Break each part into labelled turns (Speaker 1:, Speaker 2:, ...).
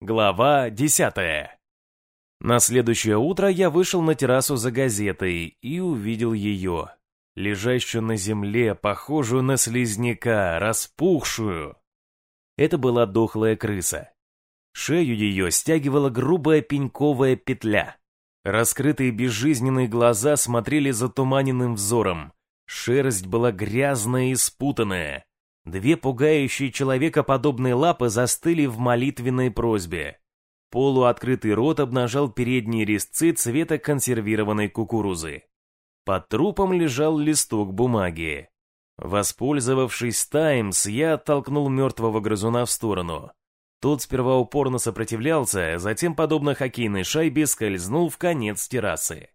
Speaker 1: Глава десятая. На следующее утро я вышел на террасу за газетой и увидел ее, лежащую на земле, похожую на слизняка, распухшую. Это была дохлая крыса. Шею ее стягивала грубая пеньковая петля. Раскрытые безжизненные глаза смотрели затуманенным взором. Шерсть была грязная и спутанная. Две пугающие человекоподобные лапы застыли в молитвенной просьбе. Полуоткрытый рот обнажал передние резцы цвета консервированной кукурузы. Под трупом лежал листок бумаги. Воспользовавшись Таймс, я оттолкнул мертвого грызуна в сторону. Тот сперва упорно сопротивлялся, затем, подобно хоккейной шайбе, скользнул в конец террасы.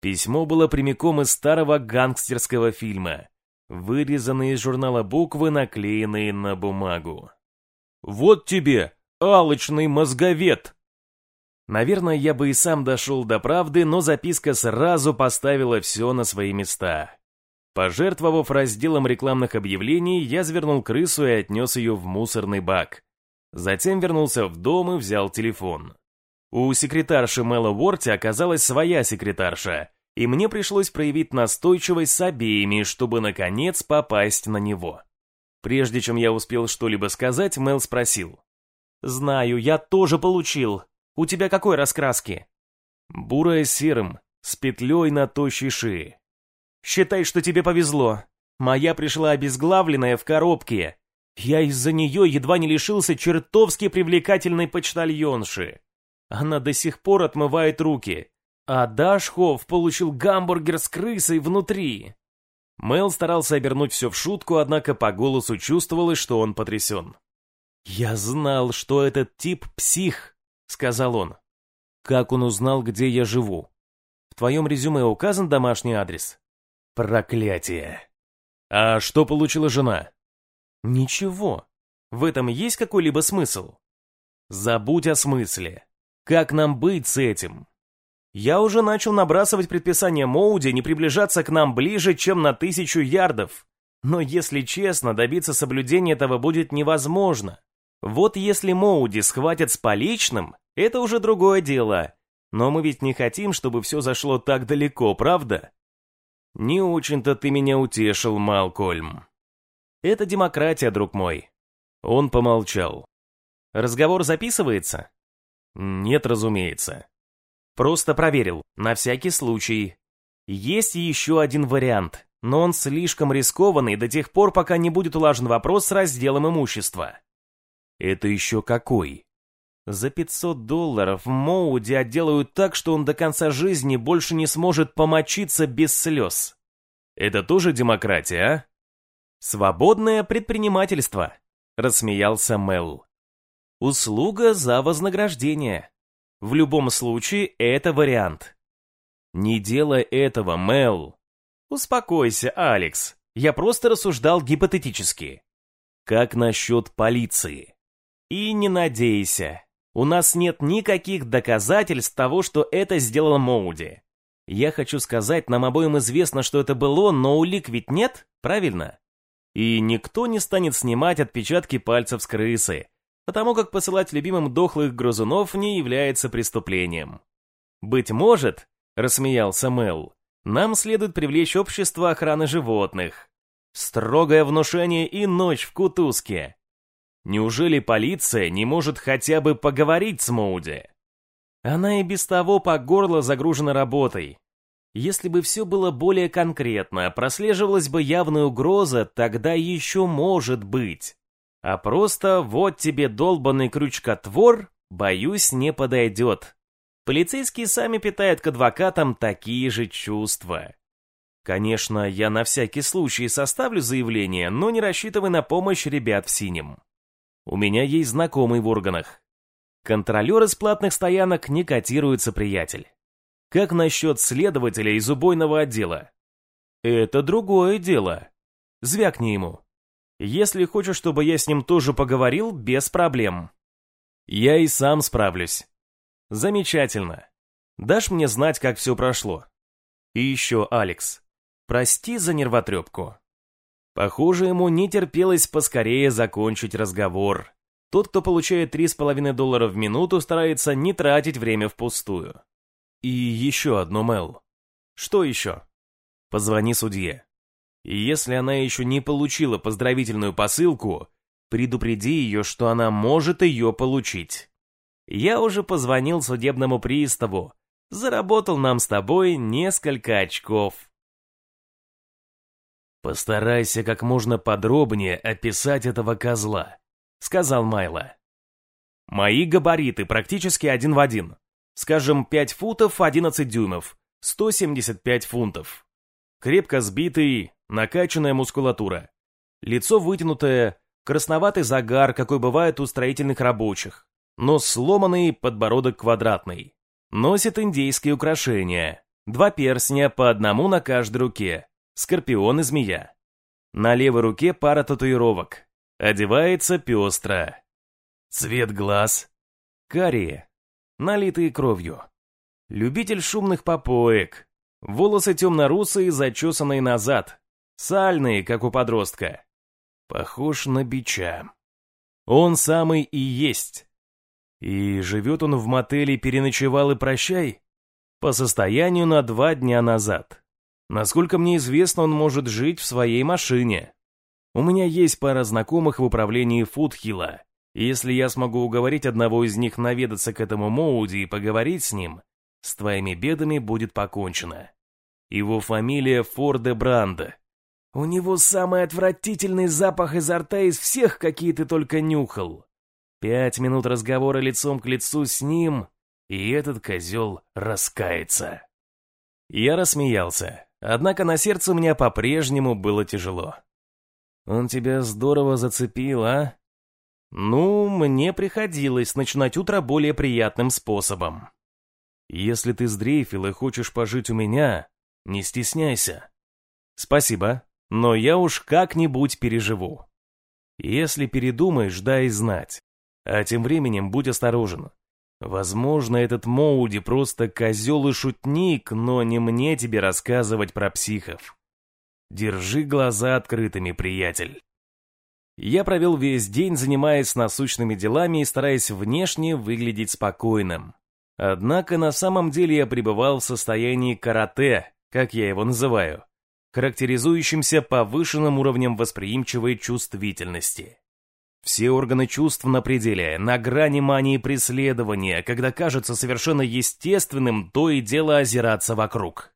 Speaker 1: Письмо было прямиком из старого гангстерского фильма, вырезанные из журнала буквы, наклеенные на бумагу. «Вот тебе, алочный мозговед!» Наверное, я бы и сам дошел до правды, но записка сразу поставила все на свои места. Пожертвовав разделом рекламных объявлений, я завернул крысу и отнес ее в мусорный бак. Затем вернулся в дом и взял телефон. У секретарши Мэла Уорти оказалась своя секретарша, и мне пришлось проявить настойчивость с обеими, чтобы, наконец, попасть на него. Прежде чем я успел что-либо сказать, Мэл спросил. «Знаю, я тоже получил. У тебя какой раскраски?» «Бурая серым, с петлей на тощей шее». «Считай, что тебе повезло. Моя пришла обезглавленная в коробке, я из-за нее едва не лишился чертовски привлекательной почтальонши. Она до сих пор отмывает руки. А Дашхов получил гамбургер с крысой внутри. Мэл старался обернуть все в шутку, однако по голосу чувствовалось, что он потрясен. «Я знал, что этот тип псих», — сказал он. «Как он узнал, где я живу? В твоем резюме указан домашний адрес?» «Проклятие!» «А что получила жена?» Ничего. В этом есть какой-либо смысл? Забудь о смысле. Как нам быть с этим? Я уже начал набрасывать предписание Моуди не приближаться к нам ближе, чем на тысячу ярдов. Но если честно, добиться соблюдения этого будет невозможно. Вот если Моуди схватят с поличным, это уже другое дело. Но мы ведь не хотим, чтобы все зашло так далеко, правда? Не очень-то ты меня утешил, Малкольм. Это демократия, друг мой. Он помолчал. Разговор записывается? Нет, разумеется. Просто проверил, на всякий случай. Есть еще один вариант, но он слишком рискованный до тех пор, пока не будет улажен вопрос с разделом имущества. Это еще какой? За 500 долларов Моуди отделают так, что он до конца жизни больше не сможет помочиться без слез. Это тоже демократия, а? «Свободное предпринимательство», — рассмеялся Мел. «Услуга за вознаграждение. В любом случае, это вариант». «Не делай этого, Мел». «Успокойся, Алекс. Я просто рассуждал гипотетически». «Как насчет полиции?» «И не надейся. У нас нет никаких доказательств того, что это сделал Моуди. Я хочу сказать, нам обоим известно, что это было, но улик ведь нет, правильно?» И никто не станет снимать отпечатки пальцев с крысы, потому как посылать любимым дохлых грызунов не является преступлением. «Быть может», — рассмеялся Мэл, — «нам следует привлечь общество охраны животных. Строгое внушение и ночь в кутузке. Неужели полиция не может хотя бы поговорить с Моуди?» Она и без того по горло загружена работой, если бы все было более конкретно, прослеживалась бы явная угроза, тогда еще может быть. А просто вот тебе долбанный крючкотвор, боюсь, не подойдет. Полицейские сами питают к адвокатам такие же чувства. Конечно, я на всякий случай составлю заявление, но не рассчитывай на помощь ребят в синем. У меня есть знакомый в органах. Контролер из платных стоянок не котируется, приятель. Как насчет следователя из убойного отдела? Это другое дело. Звякни ему. Если хочешь, чтобы я с ним тоже поговорил, без проблем. Я и сам справлюсь. Замечательно. Дашь мне знать, как все прошло? И еще, Алекс, прости за нервотрепку. Похоже, ему не терпелось поскорее закончить разговор. Тот, кто получает 3,5 доллара в минуту, старается не тратить время впустую. И еще одно, Мел. Что еще? Позвони судье. И если она еще не получила поздравительную посылку, предупреди ее, что она может ее получить. Я уже позвонил судебному приставу. Заработал нам с тобой несколько очков. «Постарайся как можно подробнее описать этого козла», — сказал Майло. «Мои габариты практически один в один. Скажем, 5 футов 11 дюймов, 175 фунтов. Крепко сбитый, накачанная мускулатура. Лицо вытянутое, красноватый загар, какой бывает у строительных рабочих. Нос сломанный, подбородок квадратный. Носит индейские украшения. Два перстня по одному на каждой руке. Скорпион и змея. На левой руке пара татуировок. Одевается пестро. Цвет глаз. Карие. Налитые кровью. Любитель шумных попоек. Волосы темно-русые, зачесанные назад. Сальные, как у подростка. Похож на бича. Он самый и есть. И живет он в мотеле «Переночевал и прощай» по состоянию на два дня назад. Насколько мне известно, он может жить в своей машине. У меня есть пара знакомых в управлении Фудхилла. Если я смогу уговорить одного из них наведаться к этому Моуди и поговорить с ним, с твоими бедами будет покончено. Его фамилия Форде Бранда. У него самый отвратительный запах изо рта из всех, какие ты только нюхал. Пять минут разговора лицом к лицу с ним, и этот козел раскается. Я рассмеялся, однако на сердце у меня по-прежнему было тяжело. «Он тебя здорово зацепил, а?» «Ну, мне приходилось начинать утро более приятным способом. Если ты сдрейфил и хочешь пожить у меня, не стесняйся. Спасибо, но я уж как-нибудь переживу. Если передумаешь, дай знать. А тем временем будь осторожен. Возможно, этот Моуди просто козел и шутник, но не мне тебе рассказывать про психов. Держи глаза открытыми, приятель. Я провел весь день, занимаясь насущными делами и стараясь внешне выглядеть спокойным. Однако на самом деле я пребывал в состоянии карате, как я его называю, характеризующимся повышенным уровнем восприимчивой чувствительности. Все органы чувств на пределе, на грани мании преследования, когда кажется совершенно естественным то и дело озираться вокруг.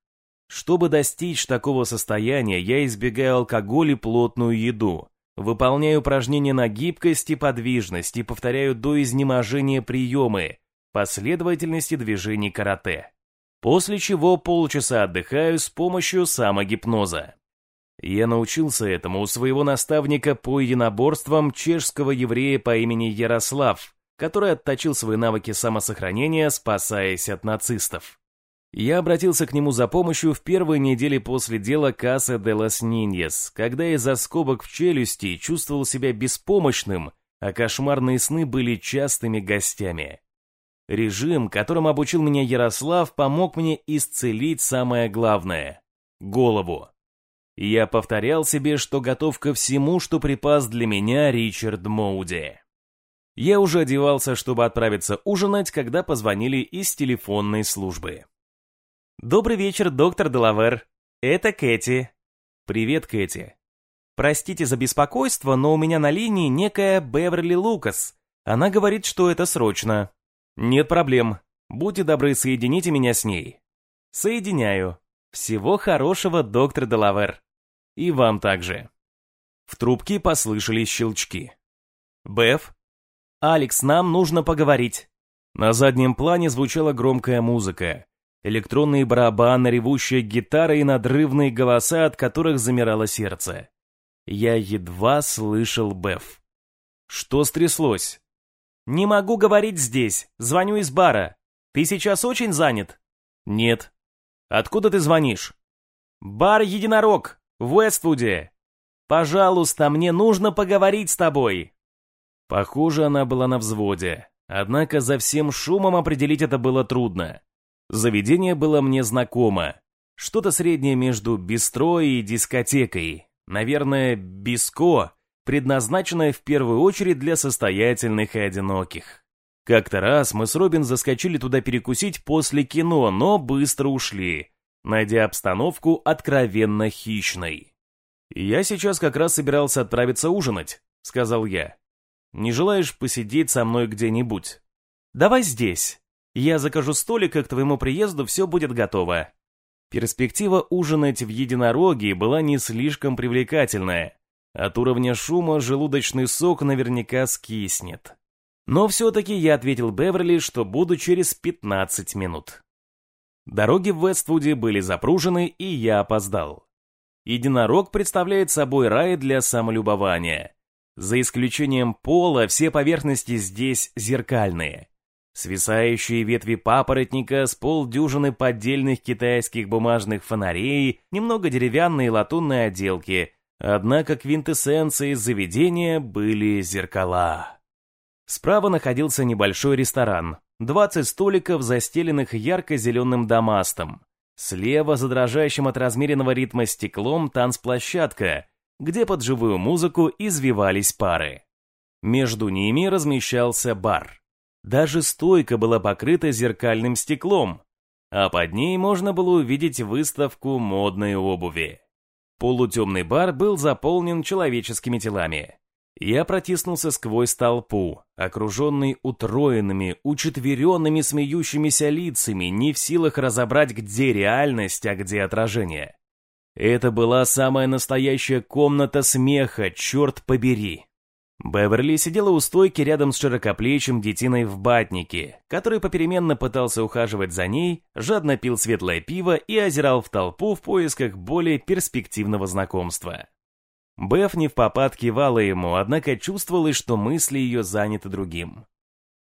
Speaker 1: Чтобы достичь такого состояния, я избегаю алкоголь и плотную еду, выполняю упражнения на гибкость и подвижность и повторяю до изнеможения приемы, последовательности движений карате. После чего полчаса отдыхаю с помощью самогипноза. Я научился этому у своего наставника по единоборствам чешского еврея по имени Ярослав, который отточил свои навыки самосохранения, спасаясь от нацистов. Я обратился к нему за помощью в первые недели после дела Касса де лас Ниньес, когда из-за скобок в челюсти чувствовал себя беспомощным, а кошмарные сны были частыми гостями. Режим, которым обучил меня Ярослав, помог мне исцелить самое главное – голову. Я повторял себе, что готов ко всему, что припас для меня Ричард Моуди. Я уже одевался, чтобы отправиться ужинать, когда позвонили из телефонной службы. «Добрый вечер, доктор Делавер. Это Кэти». «Привет, Кэти». «Простите за беспокойство, но у меня на линии некая Беверли Лукас. Она говорит, что это срочно». «Нет проблем. Будьте добры, соедините меня с ней». «Соединяю. Всего хорошего, доктор Делавер». И вам также. В трубке послышались щелчки. «Беф?» «Алекс, нам нужно поговорить». На заднем плане звучала громкая музыка. Электронные барабаны, ревущая гитара и надрывные голоса, от которых замирало сердце. Я едва слышал Беф. «Что стряслось?» «Не могу говорить здесь. Звоню из бара. Ты сейчас очень занят?» «Нет». «Откуда ты звонишь?» «Бар «Единорог». В Уэствуде! Пожалуйста, мне нужно поговорить с тобой!» Похоже, она была на взводе, однако за всем шумом определить это было трудно. Заведение было мне знакомо. Что-то среднее между бистро и дискотекой. Наверное, биско, предназначенная в первую очередь для состоятельных и одиноких. Как-то раз мы с Робин заскочили туда перекусить после кино, но быстро ушли, найдя обстановку откровенно хищной. «Я сейчас как раз собирался отправиться ужинать», — сказал я. «Не желаешь посидеть со мной где-нибудь?» «Давай здесь. Я закажу столик, и к твоему приезду все будет готово». Перспектива ужинать в единороге была не слишком привлекательная. От уровня шума желудочный сок наверняка скиснет. Но все-таки я ответил Беверли, что буду через 15 минут. Дороги в Вествуде были запружены, и я опоздал. Единорог представляет собой рай для самолюбования. За исключением пола, все поверхности здесь зеркальные. Свисающие ветви папоротника с полдюжины поддельных китайских бумажных фонарей, немного деревянные латунные отделки. Однако квинтэссенцией заведения были зеркала. Справа находился небольшой ресторан. 20 столиков, застеленных ярко-зеленым дамастом. Слева, за дрожащим от размеренного ритма стеклом, танцплощадка, где под живую музыку извивались пары. Между ними размещался бар. Даже стойка была покрыта зеркальным стеклом, а под ней можно было увидеть выставку модной обуви. Полутемный бар был заполнен человеческими телами. Я протиснулся сквозь толпу, окруженный утроенными, учетверенными смеющимися лицами, не в силах разобрать, где реальность, а где отражение. Это была самая настоящая комната смеха, черт побери. Беверли сидела у стойки рядом с широкоплечим детиной в батнике, который попеременно пытался ухаживать за ней, жадно пил светлое пиво и озирал в толпу в поисках более перспективного знакомства. Беф не в попад кивала ему, однако чувствовалось, что мысли ее заняты другим.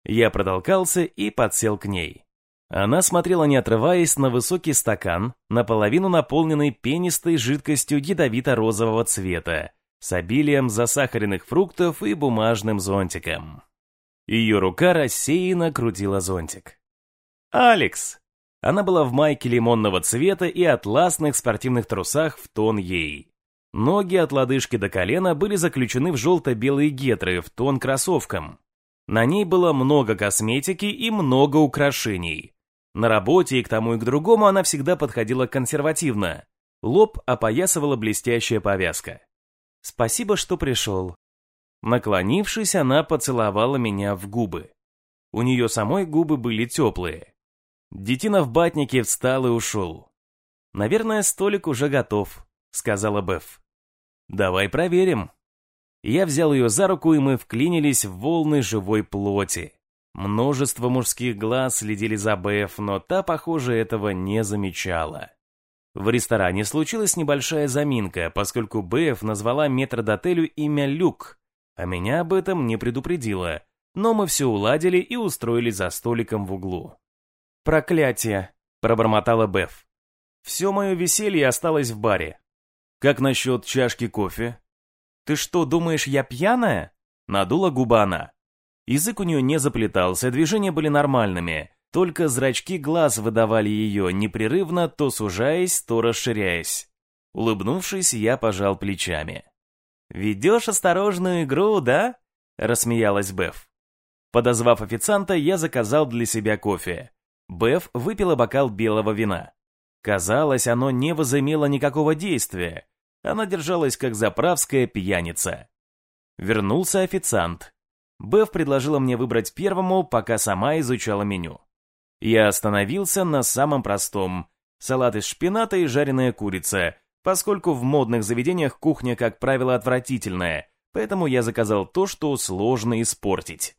Speaker 1: Я протолкался и подсел к ней. Она смотрела, не отрываясь, на высокий стакан, наполовину наполненный пенистой жидкостью ядовито-розового цвета, с обилием засахаренных фруктов и бумажным зонтиком. Ее рука рассеянно крутила зонтик. «Алекс!» Она была в майке лимонного цвета и атласных спортивных трусах в тон ей. Ноги от лодыжки до колена были заключены в желто-белые гетры в тон кроссовкам. На ней было много косметики и много украшений. На работе и к тому и к другому она всегда подходила консервативно. Лоб опоясывала блестящая повязка. «Спасибо, что пришел». Наклонившись, она поцеловала меня в губы. У нее самой губы были теплые. Детина в батнике встал и ушел. «Наверное, столик уже готов», — сказала Беф. «Давай проверим». Я взял ее за руку, и мы вклинились в волны живой плоти. Множество мужских глаз следили за Беф, но та, похоже, этого не замечала. В ресторане случилась небольшая заминка, поскольку Беф назвала метрдотелю имя Люк, а меня об этом не предупредила, но мы все уладили и устроились за столиком в углу. «Проклятие!» – пробормотала Беф. «Все мое веселье осталось в баре. Как насчет чашки кофе? Ты что, думаешь, я пьяная? Надула губа она. Язык у нее не заплетался, движения были нормальными, только зрачки глаз выдавали ее, непрерывно то сужаясь, то расширяясь. Улыбнувшись, я пожал плечами. «Ведешь осторожную игру, да?» — рассмеялась Беф. Подозвав официанта, я заказал для себя кофе. Беф выпила бокал белого вина. Казалось, оно не возымело никакого действия, она держалась как заправская пьяница. Вернулся официант. Беф предложила мне выбрать первому, пока сама изучала меню. Я остановился на самом простом – салат из шпината и жареная курица, поскольку в модных заведениях кухня, как правило, отвратительная, поэтому я заказал то, что сложно испортить.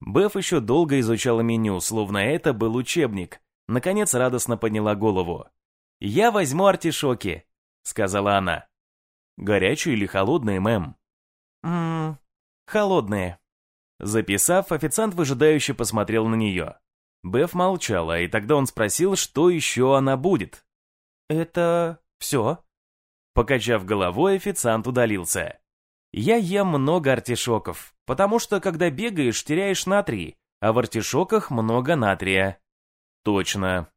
Speaker 1: Беф еще долго изучала меню, словно это был учебник. Наконец радостно подняла голову. «Я возьму артишоки», — сказала она. Горячие или холодные, мэм? Ммм, холодные. Записав, официант выжидающе посмотрел на нее. Беф молчала, и тогда он спросил, что еще она будет. «Это... все?» Покачав головой, официант удалился. «Я ем много артишоков, потому что, когда бегаешь, теряешь натрий, а в артишоках много натрия». «Точно».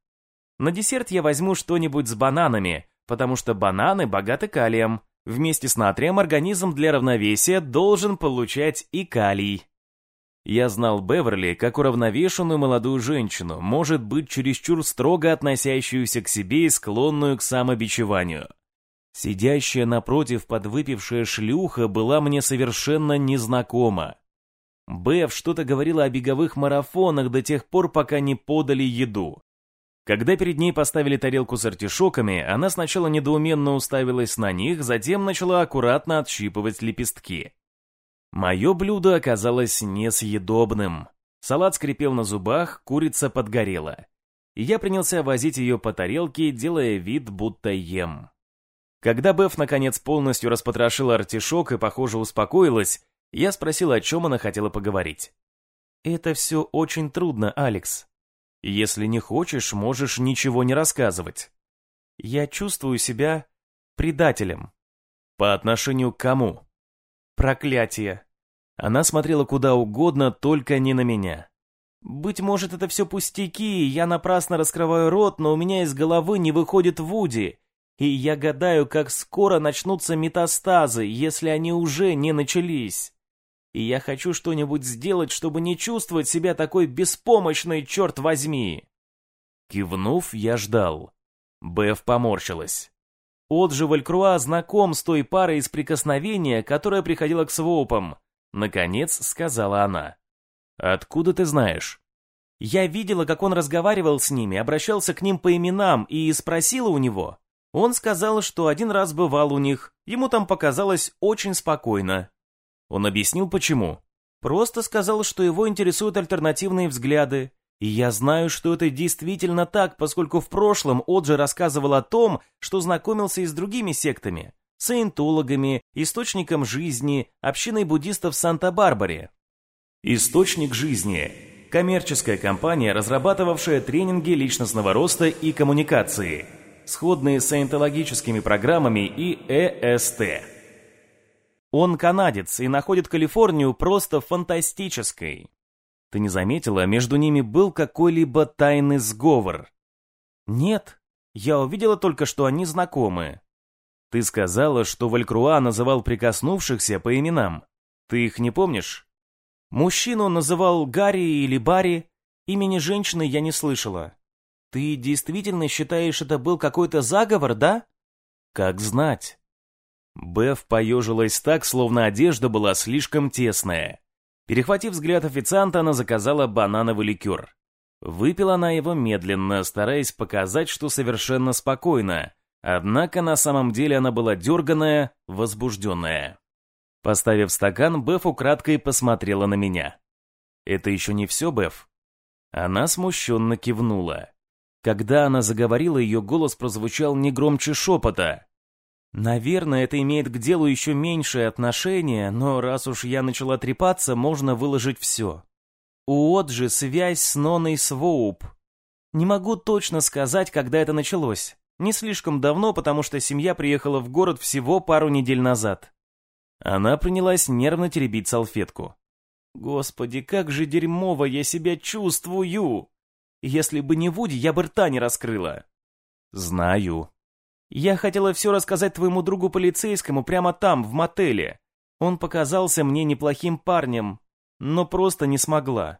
Speaker 1: «На десерт я возьму что-нибудь с бананами, потому что бананы богаты калием, Вместе с натрием организм для равновесия должен получать и калий. Я знал Беверли как уравновешенную молодую женщину, может быть, чересчур строго относящуюся к себе и склонную к самобичеванию. Сидящая напротив подвыпившая шлюха была мне совершенно незнакома. Бев что-то говорила о беговых марафонах до тех пор, пока не подали еду. Когда перед ней поставили тарелку с артишоками, она сначала недоуменно уставилась на них, затем начала аккуратно отщипывать лепестки. Мое блюдо оказалось несъедобным. Салат скрипел на зубах, курица подгорела. И я принялся возить ее по тарелке, делая вид, будто ем. Когда Беф наконец полностью распотрошила артишок и, похоже, успокоилась, я спросил, о чем она хотела поговорить. «Это все очень трудно, Алекс. Если не хочешь, можешь ничего не рассказывать. Я чувствую себя предателем». «По отношению к кому?» Проклятие. Она смотрела куда угодно, только не на меня. Быть может, это все пустяки, я напрасно раскрываю рот, но у меня из головы не выходит Вуди. И я гадаю, как скоро начнутся метастазы, если они уже не начались. И я хочу что-нибудь сделать, чтобы не чувствовать себя такой беспомощной, черт возьми. Кивнув, я ждал. Беф поморщилась. Отже Валькруа знаком с той парой из прикосновения, которая приходила к своупам. Наконец, сказала она. «Откуда ты знаешь?» «Я видела, как он разговаривал с ними, обращался к ним по именам и спросила у него. Он сказал, что один раз бывал у них, ему там показалось очень спокойно». Он объяснил, почему. Просто сказал, что его интересуют альтернативные взгляды, и я знаю, что это действительно так, поскольку в прошлом Оджи рассказывал о том, что знакомился и с другими сектами, саентологами, источником жизни, общиной буддистов в Санта-Барбаре. Источник жизни – коммерческая компания, разрабатывавшая тренинги личностного роста и коммуникации, сходные с саентологическими программами и ЭСТ. Он канадец и находит Калифорнию просто фантастической. Ты не заметила, между ними был какой-либо тайный сговор? Нет, я увидела только, что они знакомы. Ты сказала, что Валькруа называл прикоснувшихся по именам. Ты их не помнишь? Мужчину называл Гарри или Барри, имени женщины я не слышала. Ты действительно считаешь, это был какой-то заговор, да? Как знать. Беф поежилась так, словно одежда была слишком тесная. Перехватив взгляд официанта, она заказала банановый ликер. Выпила она его медленно, стараясь показать, что совершенно спокойно. Однако на самом деле она была дерганая, возбужденная. Поставив стакан, Беф украдкой посмотрела на меня. «Это еще не все, Беф?» Она смущенно кивнула. Когда она заговорила, ее голос прозвучал не громче шепота. Наверное, это имеет к делу еще меньшее отношение, но раз уж я начала трепаться, можно выложить все. У Оджи связь с Ноной Своуп. Не могу точно сказать, когда это началось. Не слишком давно, потому что семья приехала в город всего пару недель назад. Она принялась нервно теребить салфетку. Господи, как же дерьмово я себя чувствую! Если бы не Вуди, я бы рта не раскрыла. Знаю, я хотела все рассказать твоему другу полицейскому прямо там, в мотеле. Он показался мне неплохим парнем, но просто не смогла.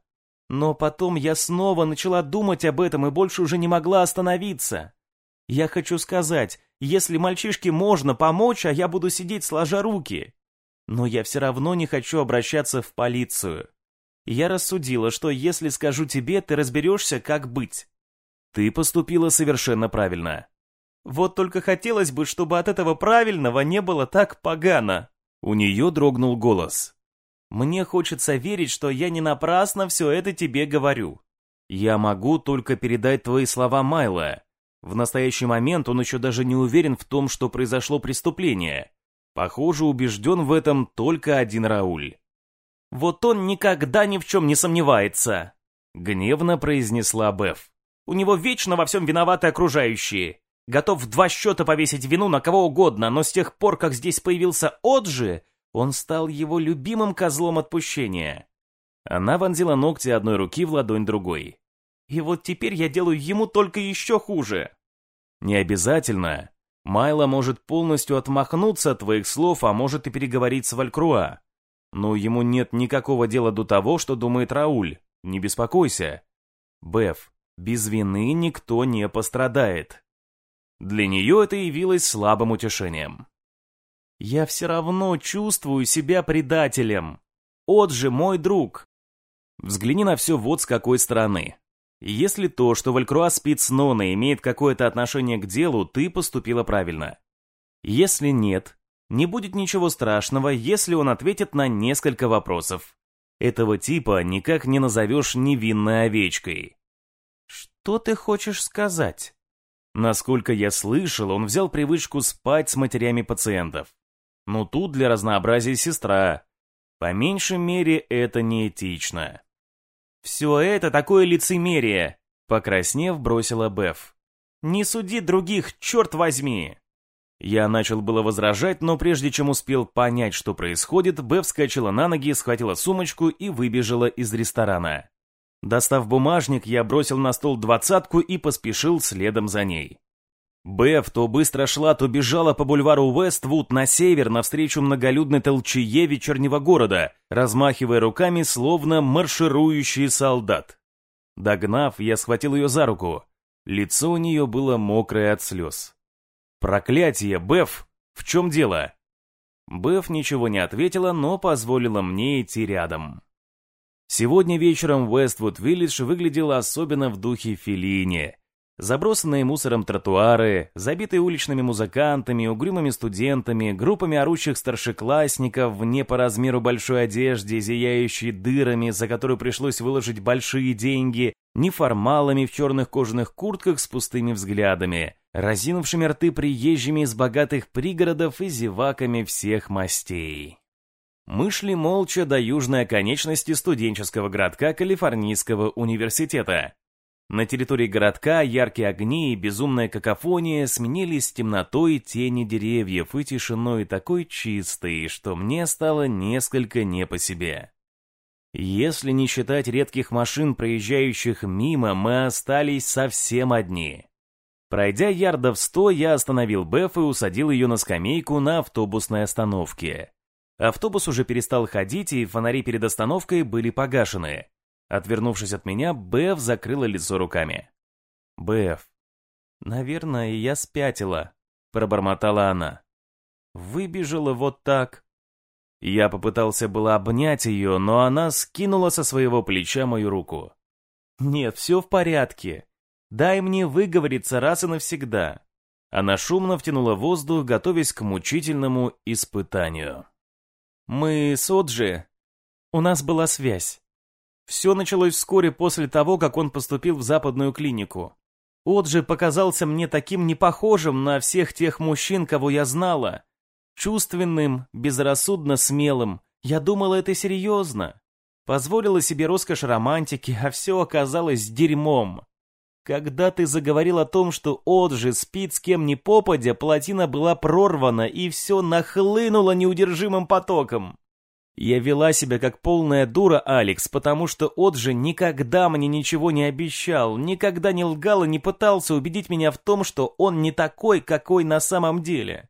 Speaker 1: Но потом я снова начала думать об этом и больше уже не могла остановиться. Я хочу сказать, если мальчишке можно помочь, а я буду сидеть сложа руки. Но я все равно не хочу обращаться в полицию. Я рассудила, что если скажу тебе, ты разберешься, как быть. Ты поступила совершенно правильно. Вот только хотелось бы, чтобы от этого правильного не было так погано. У нее дрогнул голос. Мне хочется верить, что я не напрасно все это тебе говорю. Я могу только передать твои слова Майла. В настоящий момент он еще даже не уверен в том, что произошло преступление. Похоже, убежден в этом только один Рауль. Вот он никогда ни в чем не сомневается, гневно произнесла Беф. У него вечно во всем виноваты окружающие готов в два счета повесить вину на кого угодно, но с тех пор, как здесь появился Оджи, он стал его любимым козлом отпущения. Она вонзила ногти одной руки в ладонь другой. И вот теперь я делаю ему только еще хуже. Не обязательно. Майло может полностью отмахнуться от твоих слов, а может и переговорить с Валькруа. Но ему нет никакого дела до того, что думает Рауль. Не беспокойся. Беф, без вины никто не пострадает. Для нее это явилось слабым утешением. Я все равно чувствую себя предателем. От же мой друг. Взгляни на все вот с какой стороны. Если то, что Валькруа спит с Ноной, имеет какое-то отношение к делу, ты поступила правильно. Если нет, не будет ничего страшного, если он ответит на несколько вопросов. Этого типа никак не назовешь невинной овечкой. Что ты хочешь сказать? Насколько я слышал, он взял привычку спать с матерями пациентов. Но тут для разнообразия сестра. По меньшей мере, это неэтично. «Все это такое лицемерие!» Покраснев, бросила Беф. «Не суди других, черт возьми!» Я начал было возражать, но прежде чем успел понять, что происходит, Беф вскочила на ноги, схватила сумочку и выбежала из ресторана. Достав бумажник, я бросил на стол двадцатку и поспешил следом за ней. Беф то быстро шла, то бежала по бульвару Уэствуд на север навстречу многолюдной толчее вечернего города, размахивая руками, словно марширующий солдат. Догнав, я схватил ее за руку. Лицо у нее было мокрое от слез. «Проклятие, Беф! В чем дело?» Беф ничего не ответила, но позволила мне идти рядом. Сегодня вечером Уэствуд-Виллидж выглядел особенно в духе Феллини. Забросанные мусором тротуары, забитые уличными музыкантами, угрюмыми студентами, группами орущих старшеклассников в не по размеру большой одежде, зияющей дырами, за которую пришлось выложить большие деньги, неформалами в черных кожаных куртках с пустыми взглядами, разинувшими рты приезжими из богатых пригородов и зеваками всех мастей. Мы шли молча до южной оконечности студенческого городка Калифорнийского университета. На территории городка яркие огни и безумная какофония сменились темнотой тени деревьев и тишиной такой чистой, что мне стало несколько не по себе. Если не считать редких машин, проезжающих мимо, мы остались совсем одни. Пройдя ярдов сто, я остановил Беф и усадил ее на скамейку на автобусной остановке. Автобус уже перестал ходить, и фонари перед остановкой были погашены. Отвернувшись от меня, Беф закрыла лицо руками. «Беф, наверное, я спятила», — пробормотала она. «Выбежала вот так». Я попытался было обнять ее, но она скинула со своего плеча мою руку. «Нет, все в порядке. Дай мне выговориться раз и навсегда». Она шумно втянула воздух, готовясь к мучительному испытанию. «Мы с Оджи... У нас была связь. Все началось вскоре после того, как он поступил в западную клинику. Оджи показался мне таким непохожим на всех тех мужчин, кого я знала. Чувственным, безрассудно смелым. Я думала, это серьезно. Позволила себе роскошь романтики, а все оказалось дерьмом. Когда ты заговорил о том, что Оджи спит с кем ни попадя, плотина была прорвана, и все нахлынуло неудержимым потоком. Я вела себя как полная дура, Алекс, потому что Оджи никогда мне ничего не обещал, никогда не лгал и не пытался убедить меня в том, что он не такой, какой на самом деле.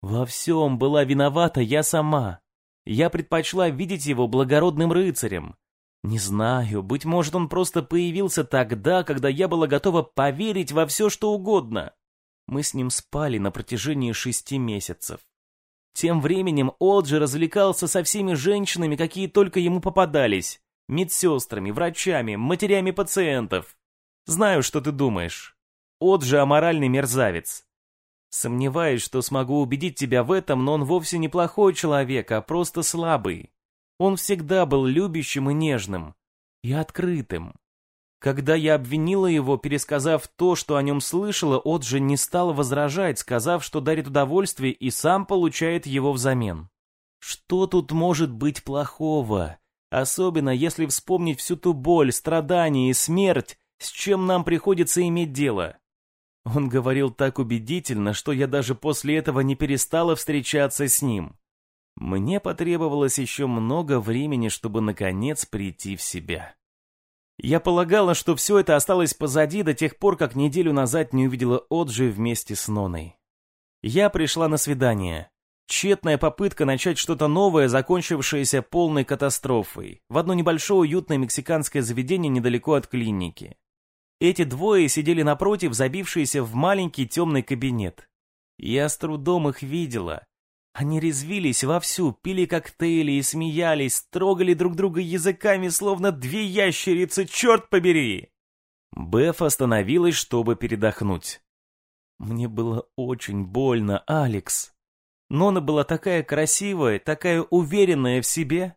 Speaker 1: Во всем была виновата я сама. Я предпочла видеть его благородным рыцарем. Не знаю, быть может, он просто появился тогда, когда я была готова поверить во все, что угодно. Мы с ним спали на протяжении шести месяцев. Тем временем Оджи развлекался со всеми женщинами, какие только ему попадались. Медсестрами, врачами, матерями пациентов. Знаю, что ты думаешь. Оджи аморальный мерзавец. Сомневаюсь, что смогу убедить тебя в этом, но он вовсе не плохой человек, а просто слабый. Он всегда был любящим и нежным. И открытым. Когда я обвинила его, пересказав то, что о нем слышала, Оджи не стал возражать, сказав, что дарит удовольствие и сам получает его взамен. Что тут может быть плохого? Особенно если вспомнить всю ту боль, страдания и смерть, с чем нам приходится иметь дело. Он говорил так убедительно, что я даже после этого не перестала встречаться с ним. Мне потребовалось еще много времени, чтобы наконец прийти в себя. Я полагала, что все это осталось позади до тех пор, как неделю назад не увидела Оджи вместе с Ноной. Я пришла на свидание. Тщетная попытка начать что-то новое, закончившееся полной катастрофой, в одно небольшое уютное мексиканское заведение недалеко от клиники. Эти двое сидели напротив, забившиеся в маленький темный кабинет. Я с трудом их видела. Они резвились вовсю, пили коктейли и смеялись, трогали друг друга языками, словно две ящерицы, черт побери! Беф остановилась, чтобы передохнуть. Мне было очень больно, Алекс. Нона была такая красивая, такая уверенная в себе.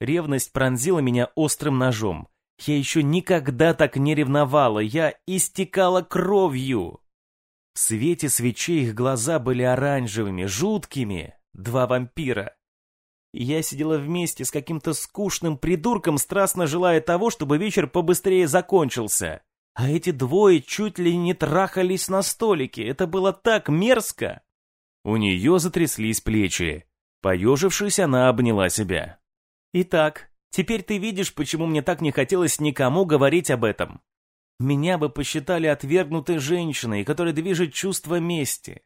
Speaker 1: Ревность пронзила меня острым ножом. Я еще никогда так не ревновала, я истекала кровью. В свете свечей их глаза были оранжевыми, жуткими. Два вампира. Я сидела вместе с каким-то скучным придурком, страстно желая того, чтобы вечер побыстрее закончился. А эти двое чуть ли не трахались на столике. Это было так мерзко. У нее затряслись плечи. Поежившись, она обняла себя. «Итак, теперь ты видишь, почему мне так не хотелось никому говорить об этом. Меня бы посчитали отвергнутой женщиной, которая движет чувство мести.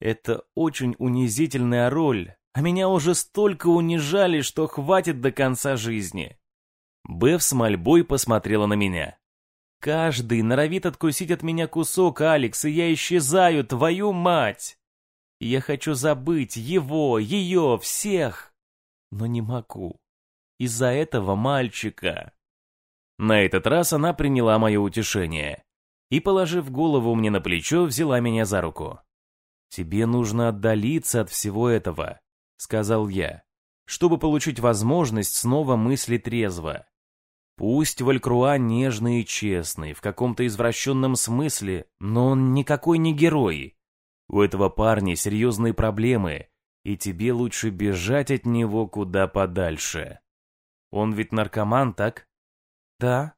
Speaker 1: Это очень унизительная роль, а меня уже столько унижали, что хватит до конца жизни. Беф с мольбой посмотрела на меня. Каждый норовит откусить от меня кусок, Алекс, и я исчезаю, твою мать! Я хочу забыть его, ее, всех, но не могу. Из-за этого мальчика. На этот раз она приняла мое утешение и, положив голову мне на плечо, взяла меня за руку. «Тебе нужно отдалиться от всего этого», — сказал я, чтобы получить возможность снова мыслить трезво. Пусть Валькруа нежный и честный, в каком-то извращенном смысле, но он никакой не герой. У этого парня серьезные проблемы, и тебе лучше бежать от него куда подальше. Он ведь наркоман, так? «Да?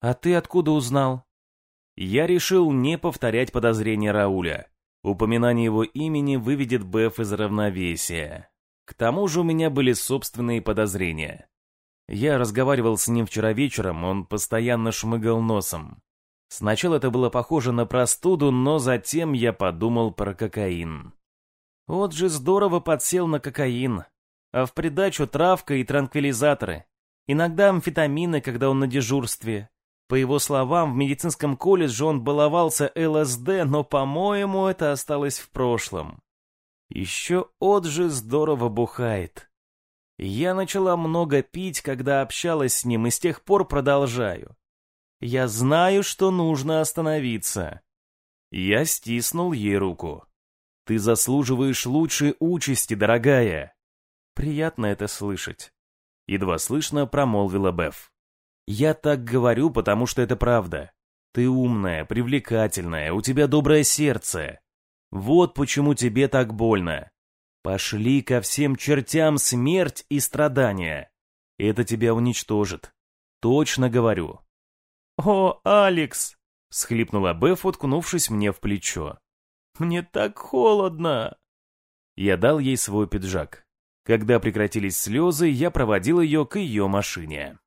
Speaker 1: А ты откуда узнал?» Я решил не повторять подозрения Рауля. Упоминание его имени выведет Беф из равновесия. К тому же у меня были собственные подозрения. Я разговаривал с ним вчера вечером, он постоянно шмыгал носом. Сначала это было похоже на простуду, но затем я подумал про кокаин. Вот же здорово подсел на кокаин. А в придачу травка и транквилизаторы. Иногда амфетамины, когда он на дежурстве. По его словам, в медицинском колледже он баловался ЛСД, но, по-моему, это осталось в прошлом. Еще Отжи здорово бухает. Я начала много пить, когда общалась с ним, и с тех пор продолжаю. Я знаю, что нужно остановиться. Я стиснул ей руку. Ты заслуживаешь лучшей участи, дорогая. Приятно это слышать. Едва слышно промолвила Беф. «Я так говорю, потому что это правда. Ты умная, привлекательная, у тебя доброе сердце. Вот почему тебе так больно. Пошли ко всем чертям смерть и страдания. Это тебя уничтожит. Точно говорю». «О, Алекс!» — схлипнула Беф, уткнувшись мне в плечо. «Мне так холодно!» Я дал ей свой пиджак. Когда прекратились слезы, я проводил ее к ее машине.